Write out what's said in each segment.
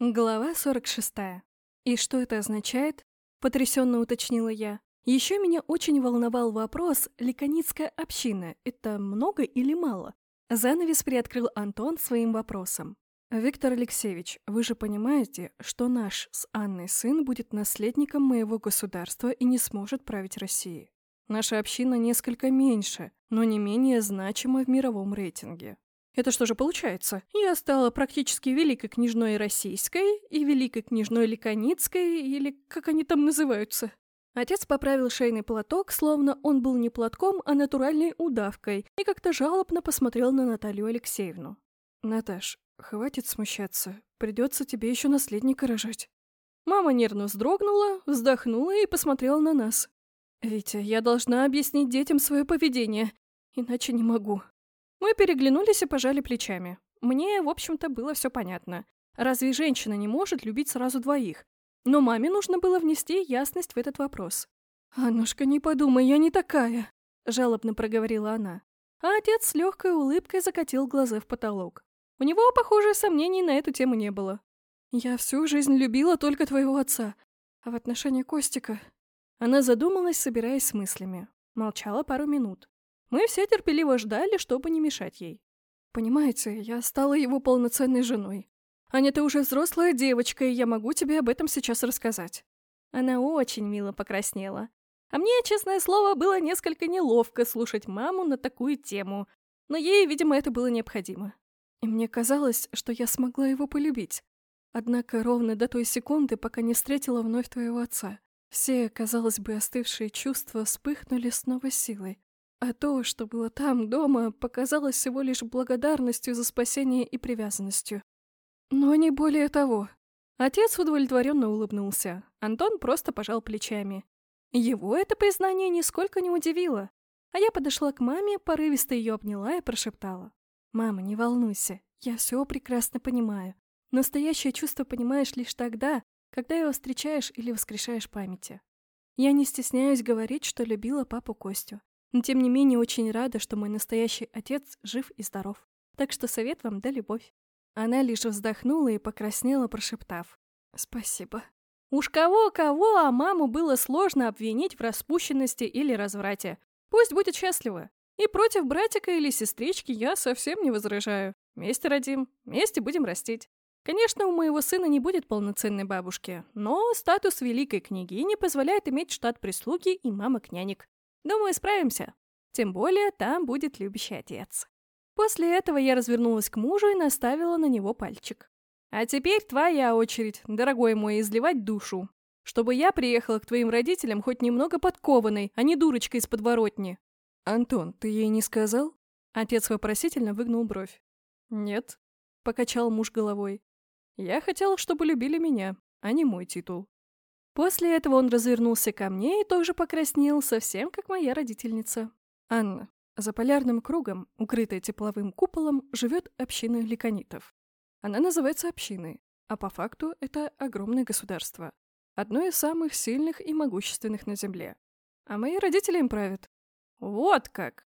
Глава 46. «И что это означает?» — потрясенно уточнила я. Еще меня очень волновал вопрос, ликоницкая община — это много или мало? Занавес приоткрыл Антон своим вопросом. «Виктор Алексеевич, вы же понимаете, что наш с Анной сын будет наследником моего государства и не сможет править Россией. Наша община несколько меньше, но не менее значима в мировом рейтинге. Это что же получается? Я стала практически великой княжной российской и великой княжной ликоницкой, или как они там называются. Отец поправил шейный платок, словно он был не платком, а натуральной удавкой, и как-то жалобно посмотрел на Наталью Алексеевну. «Наташ, хватит смущаться. Придется тебе еще наследника рожать». Мама нервно вздрогнула, вздохнула и посмотрела на нас. «Витя, я должна объяснить детям свое поведение, иначе не могу». Мы переглянулись и пожали плечами. Мне, в общем-то, было все понятно. Разве женщина не может любить сразу двоих? Но маме нужно было внести ясность в этот вопрос. «Аннушка, не подумай, я не такая», — жалобно проговорила она. А отец с легкой улыбкой закатил глаза в потолок. У него, похоже, сомнений на эту тему не было. «Я всю жизнь любила только твоего отца, а в отношении Костика...» Она задумалась, собираясь с мыслями. Молчала пару минут. Мы все терпеливо ждали, чтобы не мешать ей. Понимаете, я стала его полноценной женой. Аня, ты уже взрослая девочка, и я могу тебе об этом сейчас рассказать. Она очень мило покраснела. А мне, честное слово, было несколько неловко слушать маму на такую тему, но ей, видимо, это было необходимо. И мне казалось, что я смогла его полюбить. Однако ровно до той секунды, пока не встретила вновь твоего отца, все, казалось бы, остывшие чувства вспыхнули с новой силой. А то, что было там, дома, показалось всего лишь благодарностью за спасение и привязанностью. Но не более того. Отец удовлетворенно улыбнулся. Антон просто пожал плечами. Его это признание нисколько не удивило. А я подошла к маме, порывисто ее обняла и прошептала. «Мама, не волнуйся, я все прекрасно понимаю. Настоящее чувство понимаешь лишь тогда, когда его встречаешь или воскрешаешь памяти. Я не стесняюсь говорить, что любила папу Костю. Но тем не менее очень рада, что мой настоящий отец жив и здоров. Так что совет вам да любовь. Она лишь вздохнула и покраснела, прошептав. «Спасибо». Уж кого-кого, а маму было сложно обвинить в распущенности или разврате. Пусть будет счастлива. И против братика или сестрички я совсем не возражаю. Вместе родим, вместе будем растить. Конечно, у моего сына не будет полноценной бабушки, но статус великой княгини позволяет иметь штат прислуги и мамок-нянек. Думаю, справимся. Тем более там будет любящий отец. После этого я развернулась к мужу и наставила на него пальчик. А теперь твоя очередь, дорогой мой, изливать душу. Чтобы я приехала к твоим родителям хоть немного подкованной, а не дурочкой из подворотни. Антон, ты ей не сказал? Отец вопросительно выгнул бровь. Нет, покачал муж головой. Я хотел, чтобы любили меня, а не мой титул. После этого он развернулся ко мне и тоже покраснел, совсем как моя родительница. Анна. За полярным кругом, укрытой тепловым куполом, живет община ликонитов. Она называется общиной, а по факту это огромное государство. Одно из самых сильных и могущественных на Земле. А мои родители им правят. Вот как!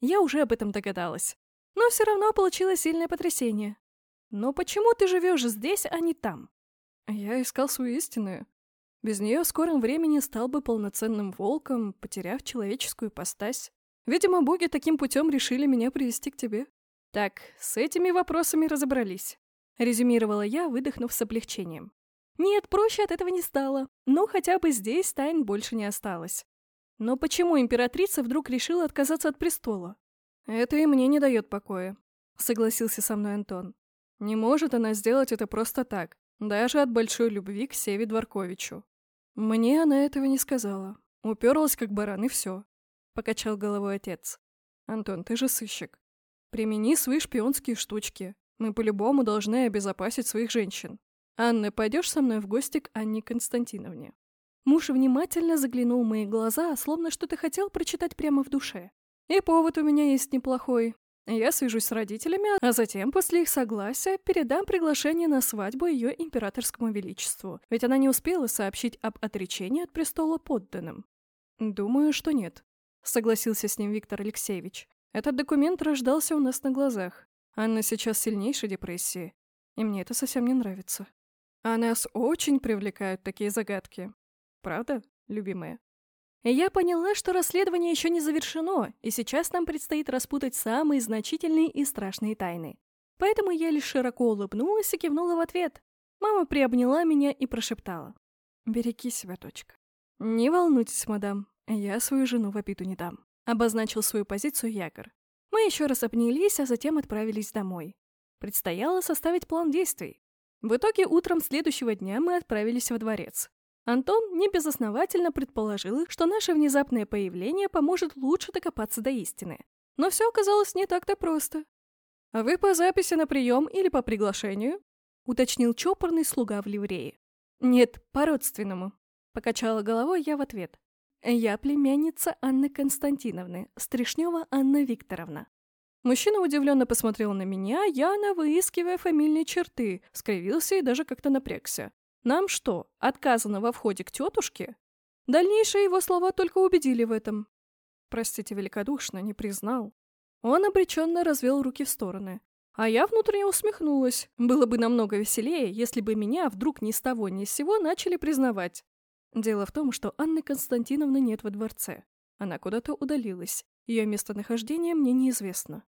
Я уже об этом догадалась. Но все равно получилось сильное потрясение. Но почему ты живешь здесь, а не там? Я искал свою истинную. Без нее в скором времени стал бы полноценным волком, потеряв человеческую постась. Видимо, боги таким путем решили меня привести к тебе. Так, с этими вопросами разобрались. Резюмировала я, выдохнув с облегчением. Нет, проще от этого не стало. Ну, хотя бы здесь тайн больше не осталось. Но почему императрица вдруг решила отказаться от престола? Это и мне не дает покоя, согласился со мной Антон. Не может она сделать это просто так, даже от большой любви к Севе Дворковичу. Мне она этого не сказала. Уперлась как баран, и все. Покачал головой отец. Антон, ты же сыщик. Примени свои шпионские штучки. Мы по-любому должны обезопасить своих женщин. Анна, пойдешь со мной в гости к Анне Константиновне? Муж внимательно заглянул в мои глаза, словно что-то хотел прочитать прямо в душе. И повод у меня есть неплохой. Я свяжусь с родителями, а затем, после их согласия, передам приглашение на свадьбу ее императорскому величеству, ведь она не успела сообщить об отречении от престола подданным. Думаю, что нет, согласился с ним Виктор Алексеевич. Этот документ рождался у нас на глазах. Анна сейчас сильнейшей депрессии, и мне это совсем не нравится. А нас очень привлекают такие загадки. Правда, любимая? Я поняла, что расследование еще не завершено, и сейчас нам предстоит распутать самые значительные и страшные тайны. Поэтому я лишь широко улыбнулась и кивнула в ответ. Мама приобняла меня и прошептала. «Береги себя, дочка». «Не волнуйтесь, мадам, я свою жену в обиду не дам», — обозначил свою позицию Ягор. Мы еще раз обнялись, а затем отправились домой. Предстояло составить план действий. В итоге утром следующего дня мы отправились во дворец. Антон небезосновательно предположил, что наше внезапное появление поможет лучше докопаться до истины. Но все оказалось не так-то просто. «А вы по записи на прием или по приглашению?» — уточнил чопорный слуга в ливрее. «Нет, по-родственному», — покачала головой я в ответ. «Я племянница Анны Константиновны, Стришнева Анна Викторовна». Мужчина удивленно посмотрел на меня, явно выискивая фамильные черты, скривился и даже как-то напрягся. Нам что, отказано во входе к тетушке? Дальнейшие его слова только убедили в этом. Простите великодушно, не признал. Он обреченно развел руки в стороны. А я внутренне усмехнулась. Было бы намного веселее, если бы меня вдруг ни с того ни с сего начали признавать. Дело в том, что Анны Константиновны нет во дворце. Она куда-то удалилась. Ее местонахождение мне неизвестно.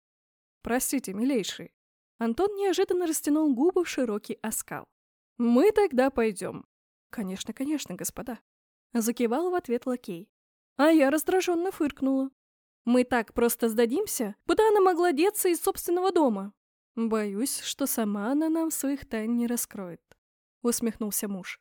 Простите, милейший. Антон неожиданно растянул губы в широкий оскал. «Мы тогда пойдем». «Конечно, конечно, господа». Закивал в ответ лакей. А я раздраженно фыркнула. «Мы так просто сдадимся? Куда она могла деться из собственного дома?» «Боюсь, что сама она нам своих тайн не раскроет», — усмехнулся муж.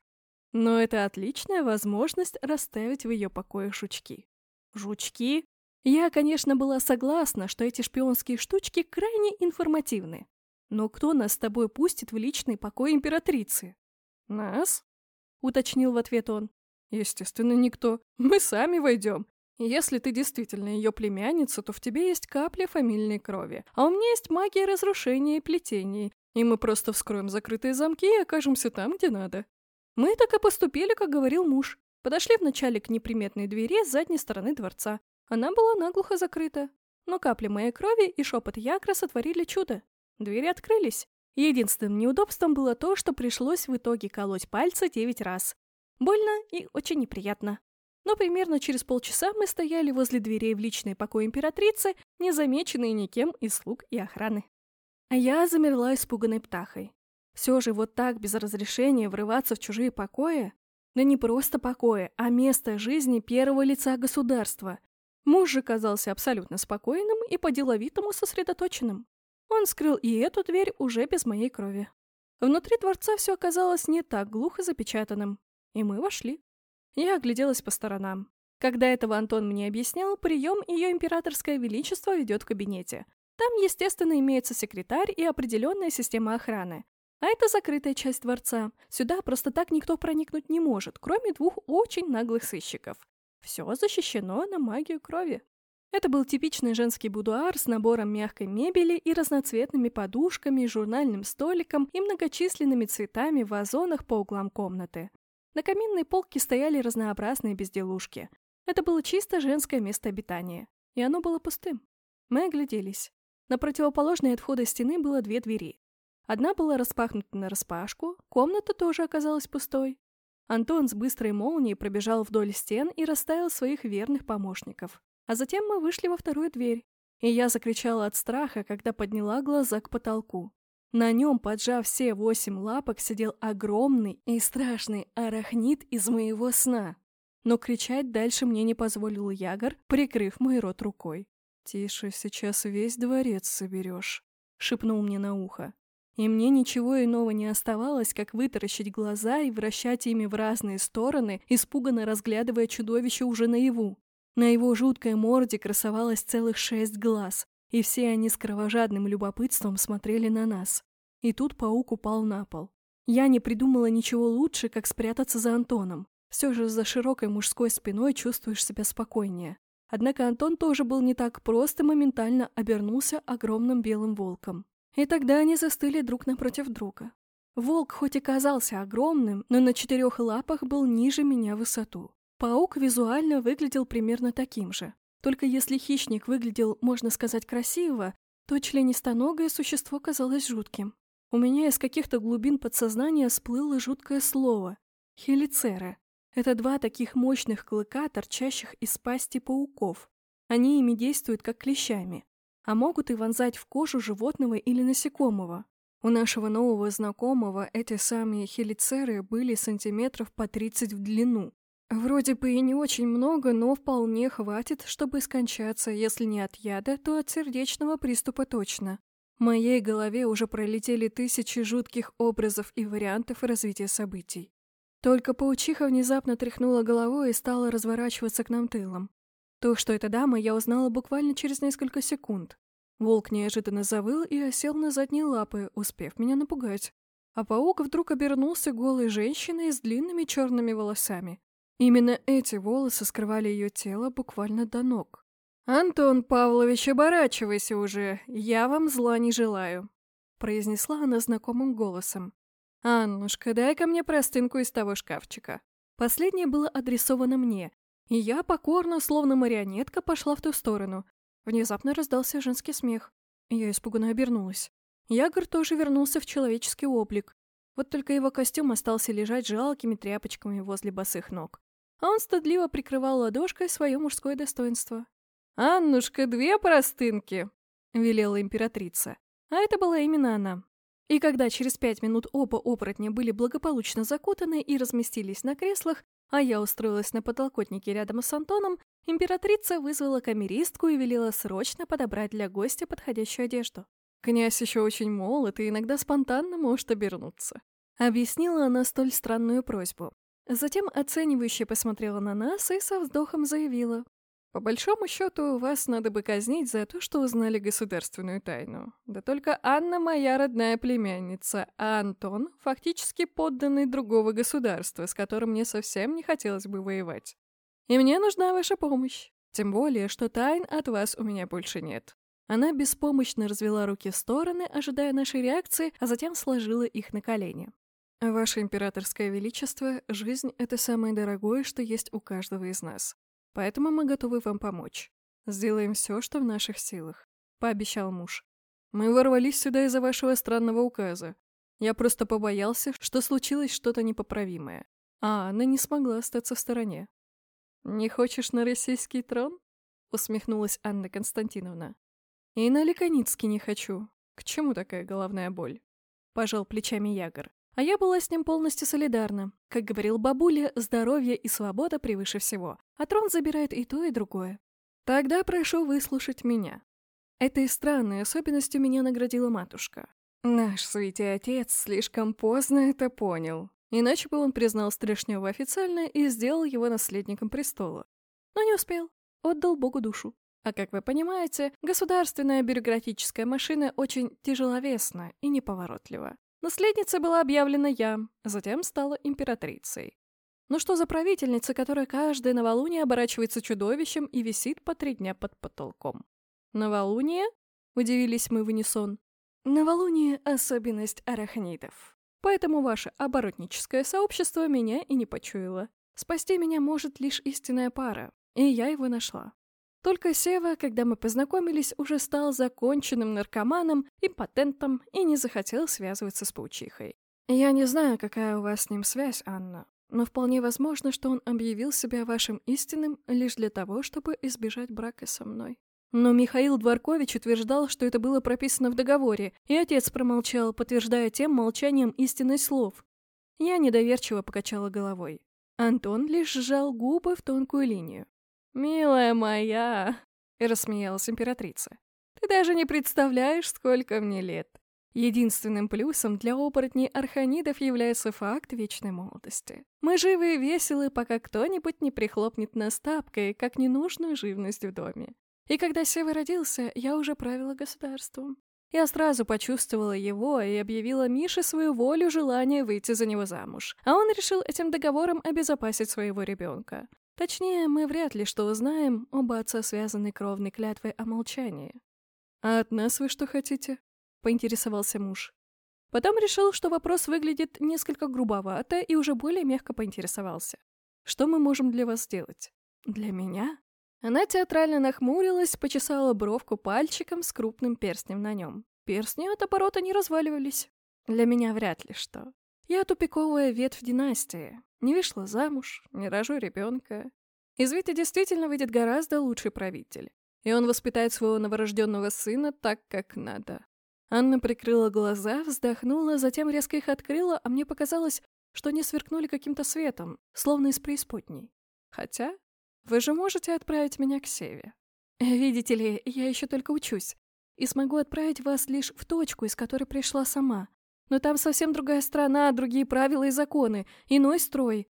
«Но это отличная возможность расставить в ее покое жучки». «Жучки?» Я, конечно, была согласна, что эти шпионские штучки крайне информативны. Но кто нас с тобой пустит в личный покой императрицы? Нас? Уточнил в ответ он. Естественно, никто. Мы сами войдем. Если ты действительно ее племянница, то в тебе есть капля фамильной крови, а у меня есть магия разрушения и плетений, и мы просто вскроем закрытые замки и окажемся там, где надо. Мы так и поступили, как говорил муж. Подошли вначале к неприметной двери с задней стороны дворца. Она была наглухо закрыта. Но капли моей крови и шепот Якра сотворили чудо. Двери открылись. Единственным неудобством было то, что пришлось в итоге колоть пальцы девять раз. Больно и очень неприятно. Но примерно через полчаса мы стояли возле дверей в личный покой императрицы, незамеченные никем из слуг и охраны. А я замерла испуганной птахой. Все же вот так, без разрешения, врываться в чужие покои? Да не просто покои, а место жизни первого лица государства. Муж же казался абсолютно спокойным и по-деловитому сосредоточенным. Он скрыл и эту дверь уже без моей крови. Внутри дворца все оказалось не так глухо запечатанным. И мы вошли. Я огляделась по сторонам. Когда этого Антон мне объяснял, прием ее императорское величество ведет в кабинете. Там, естественно, имеется секретарь и определенная система охраны. А это закрытая часть дворца. Сюда просто так никто проникнуть не может, кроме двух очень наглых сыщиков. Все защищено на магию крови. Это был типичный женский будуар с набором мягкой мебели и разноцветными подушками, журнальным столиком и многочисленными цветами в вазонах по углам комнаты. На каминной полке стояли разнообразные безделушки. Это было чисто женское место обитания. И оно было пустым. Мы огляделись. На противоположной от входа стены было две двери. Одна была распахнута нараспашку, комната тоже оказалась пустой. Антон с быстрой молнией пробежал вдоль стен и расставил своих верных помощников. А затем мы вышли во вторую дверь, и я закричала от страха, когда подняла глаза к потолку. На нем, поджав все восемь лапок, сидел огромный и страшный арахнит из моего сна. Но кричать дальше мне не позволил Ягор, прикрыв мой рот рукой. «Тише, сейчас весь дворец соберешь», — шепнул мне на ухо. И мне ничего иного не оставалось, как вытаращить глаза и вращать ими в разные стороны, испуганно разглядывая чудовище уже наяву. На его жуткой морде красовалось целых шесть глаз, и все они с кровожадным любопытством смотрели на нас. И тут паук упал на пол. Я не придумала ничего лучше, как спрятаться за Антоном. Все же за широкой мужской спиной чувствуешь себя спокойнее. Однако Антон тоже был не так прост и моментально обернулся огромным белым волком. И тогда они застыли друг напротив друга. Волк хоть и казался огромным, но на четырех лапах был ниже меня в высоту. Паук визуально выглядел примерно таким же. Только если хищник выглядел, можно сказать, красиво, то членистоногое существо казалось жутким. У меня из каких-то глубин подсознания всплыло жуткое слово — хелицера. Это два таких мощных клыка, торчащих из пасти пауков. Они ими действуют как клещами, а могут и вонзать в кожу животного или насекомого. У нашего нового знакомого эти самые хелицеры были сантиметров по 30 в длину. Вроде бы и не очень много, но вполне хватит, чтобы скончаться, если не от яда, то от сердечного приступа точно. В моей голове уже пролетели тысячи жутких образов и вариантов развития событий. Только паучиха внезапно тряхнула головой и стала разворачиваться к нам тылом. То, что это дама, я узнала буквально через несколько секунд. Волк неожиданно завыл и осел на задние лапы, успев меня напугать. А паук вдруг обернулся голой женщиной с длинными черными волосами. Именно эти волосы скрывали ее тело буквально до ног. «Антон Павлович, оборачивайся уже, я вам зла не желаю», произнесла она знакомым голосом. «Аннушка, дай-ка мне простынку из того шкафчика». Последнее было адресовано мне, и я покорно, словно марионетка, пошла в ту сторону. Внезапно раздался женский смех. Я испуганно обернулась. Ягор тоже вернулся в человеческий облик. Вот только его костюм остался лежать жалкими тряпочками возле босых ног. А он стыдливо прикрывал ладошкой свое мужское достоинство. «Аннушка, две простынки!» — велела императрица. А это была именно она. И когда через пять минут оба оборотня были благополучно закутаны и разместились на креслах, а я устроилась на подлокотнике рядом с Антоном, императрица вызвала камеристку и велела срочно подобрать для гостя подходящую одежду. «Князь еще очень молод и иногда спонтанно может обернуться», — объяснила она столь странную просьбу. Затем оценивающе посмотрела на нас и со вздохом заявила. По большому счету, вас надо бы казнить за то, что узнали государственную тайну. Да только Анна моя родная племянница, а Антон — фактически подданный другого государства, с которым мне совсем не хотелось бы воевать. И мне нужна ваша помощь. Тем более, что тайн от вас у меня больше нет. Она беспомощно развела руки в стороны, ожидая нашей реакции, а затем сложила их на колени. «Ваше императорское величество, жизнь — это самое дорогое, что есть у каждого из нас. Поэтому мы готовы вам помочь. Сделаем все, что в наших силах», — пообещал муж. «Мы ворвались сюда из-за вашего странного указа. Я просто побоялся, что случилось что-то непоправимое. А Анна не смогла остаться в стороне». «Не хочешь на российский трон?» — усмехнулась Анна Константиновна. «И на Ликоницкий не хочу. К чему такая головная боль?» — пожал плечами Ягор. А я была с ним полностью солидарна. Как говорил бабуля, здоровье и свобода превыше всего, а трон забирает и то, и другое. Тогда прошу выслушать меня. Этой странной особенностью меня наградила матушка. Наш святый отец слишком поздно это понял. Иначе бы он признал Стрешнева официально и сделал его наследником престола. Но не успел. Отдал Богу душу. А как вы понимаете, государственная бюрократическая машина очень тяжеловесна и неповоротлива. Наследницей была объявлена я, затем стала императрицей. Ну что за правительница, которая каждое новолуние оборачивается чудовищем и висит по три дня под потолком? Новолуние? Удивились мы в унисон. Новолуние — особенность арахнидов. Поэтому ваше оборотническое сообщество меня и не почуяло. Спасти меня может лишь истинная пара, и я его нашла. Только Сева, когда мы познакомились, уже стал законченным наркоманом, импотентом и не захотел связываться с паучихой. Я не знаю, какая у вас с ним связь, Анна, но вполне возможно, что он объявил себя вашим истинным лишь для того, чтобы избежать брака со мной. Но Михаил Дворкович утверждал, что это было прописано в договоре, и отец промолчал, подтверждая тем молчанием истинность слов. Я недоверчиво покачала головой. Антон лишь сжал губы в тонкую линию. «Милая моя!» — рассмеялась императрица. «Ты даже не представляешь, сколько мне лет. Единственным плюсом для оборотней арханидов является факт вечной молодости. Мы живы и веселы, пока кто-нибудь не прихлопнет нас тапкой, как ненужную живность в доме. И когда Сева родился, я уже правила государством. Я сразу почувствовала его и объявила Мише свою волю желание выйти за него замуж. А он решил этим договором обезопасить своего ребенка. Точнее, мы вряд ли что узнаем, оба отца связаны кровной клятвой о молчании. «А от нас вы что хотите?» — поинтересовался муж. Потом решил, что вопрос выглядит несколько грубовато и уже более мягко поинтересовался. «Что мы можем для вас сделать?» «Для меня?» Она театрально нахмурилась, почесала бровку пальчиком с крупным перстнем на нем. Перстни от оборота не разваливались. Для меня вряд ли что. Я тупиковая ветвь династии. Не вышла замуж, не рожу ребенка. Из Вити действительно выйдет гораздо лучший правитель. И он воспитает своего новорожденного сына так, как надо. Анна прикрыла глаза, вздохнула, затем резко их открыла, а мне показалось, что они сверкнули каким-то светом, словно из преисподней. Хотя, вы же можете отправить меня к Севе. Видите ли, я еще только учусь, и смогу отправить вас лишь в точку, из которой пришла сама. Но там совсем другая страна, другие правила и законы, иной строй.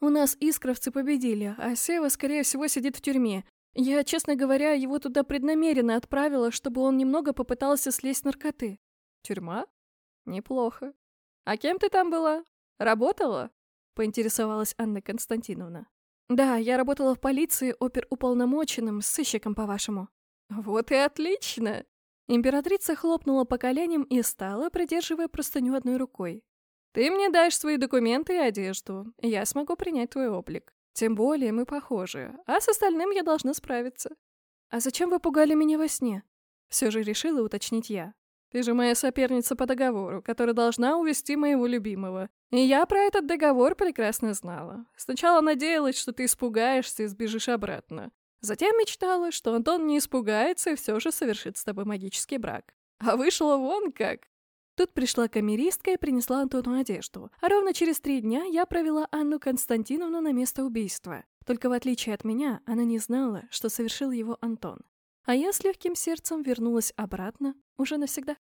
У нас искровцы победили, а Сева, скорее всего, сидит в тюрьме. Я, честно говоря, его туда преднамеренно отправила, чтобы он немного попытался слезть наркоты. Тюрьма? Неплохо. А кем ты там была? Работала?» — поинтересовалась Анна Константиновна. «Да, я работала в полиции оперуполномоченным, сыщиком, по-вашему». «Вот и отлично!» Императрица хлопнула по коленям и стала, придерживая простыню одной рукой. «Ты мне дашь свои документы и одежду. Я смогу принять твой облик. Тем более мы похожи, а с остальным я должна справиться». «А зачем вы пугали меня во сне?» Все же решила уточнить я. «Ты же моя соперница по договору, которая должна увести моего любимого. И я про этот договор прекрасно знала. Сначала надеялась, что ты испугаешься и сбежишь обратно. Затем мечтала, что Антон не испугается и все же совершит с тобой магический брак. А вышло вон как. Тут пришла камеристка и принесла Антону одежду. А ровно через три дня я провела Анну Константиновну на место убийства. Только в отличие от меня, она не знала, что совершил его Антон. А я с легким сердцем вернулась обратно уже навсегда.